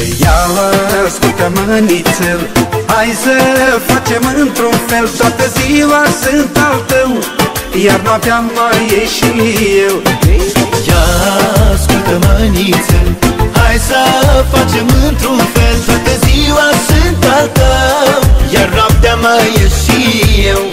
Ia ascultă-mă nițel Hai să facem într-un fel. Toată ziua sunt al tău Iar noaptea mai e și eu. Ia ascultă-mă nițel Hai să facem într-un fel. Toată ziua sunt al tău Iar noaptea mai e și eu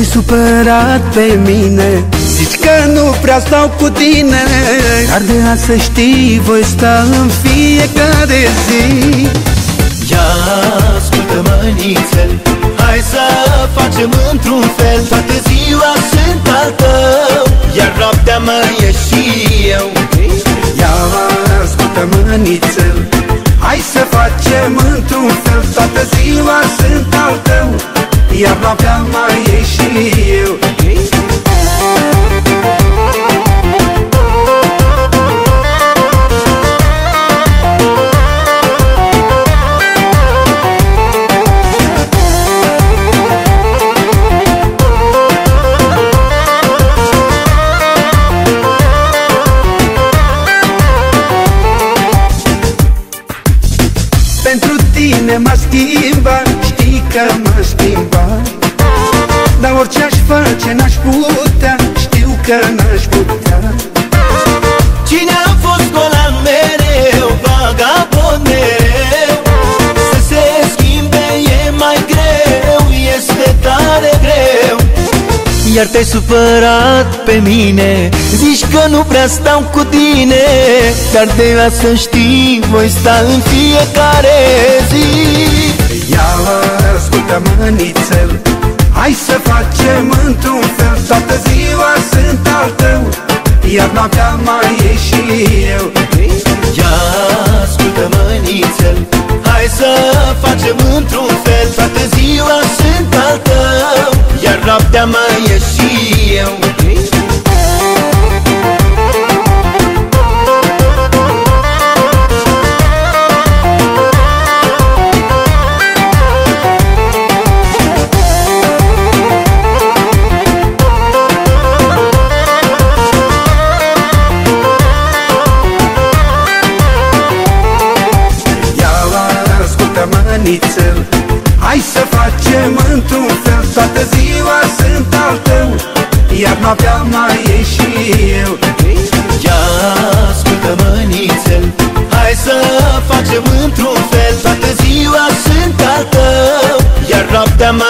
te-ai supărat pe mine. Zici că nu prea stau cu tine. Dar de azi să știi Voi sta în fiecare zi. Ia ascultă-mă nițel Hai să facem într-un fel. Toată ziua sunt al tău Iar noaptea mai e și eu. Ia ascultă-mă nițel Iar noaptea mai e și eu. Pentru tine m-a schimbat Știi că m-a schimbat Dar orice aș face n-aș putea. Știu că n-aș putea. Cine a fost golan mereu Vagabond mereu Să se schimbe e mai greu Este tare greu. Iar te-ai supărat pe mine Zici că nu prea stau cu tine. Dar de la să știi Voi sta în fiecare zi. Ia ascultă-mă nițel Hai să facem într-un fel. Toată ziua sunt al tău Iar noaptea mai e și eu. Ia ascultă-mă nițel Hai să facem într-un fel. Toată ziua sunt al tău Iar noaptea mai e și eu nițel Hai să facem într-un fel Toată ziua sunt al tău Iar noaptea mai e și eu. Ia ascultă-mă nițel Hai să facem într-un fel Toată ziua sunt al tău Iar noaptea mai